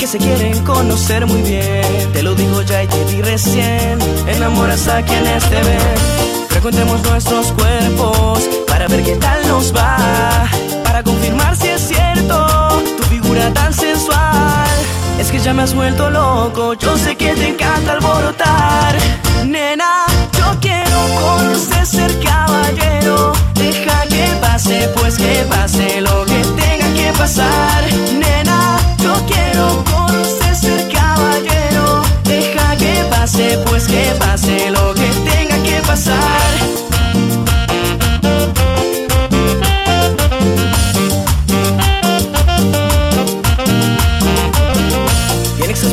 que se quieren conocer muy bien. Te lo digo ya y te vi recién. Enamoras a quienes te ven. Frecuentemos nuestros cuerpos para ver qué tal nos va. Me has vuelto loco. Yo sé que te encanta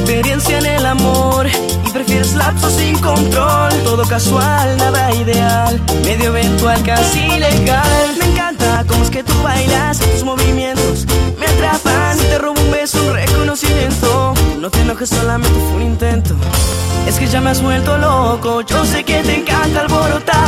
experiencia en el amor y prefieres lapsos sin control. Todo casual, nada ideal, medio eventual, casi legal. Me encanta cómo es que tú bailas, tus movimientos me atrapan. Te robo un beso, un reconocimiento. No te enojes, solamente fue un intento. Es que ya me has vuelto loco, yo sé que te encanta alborotar.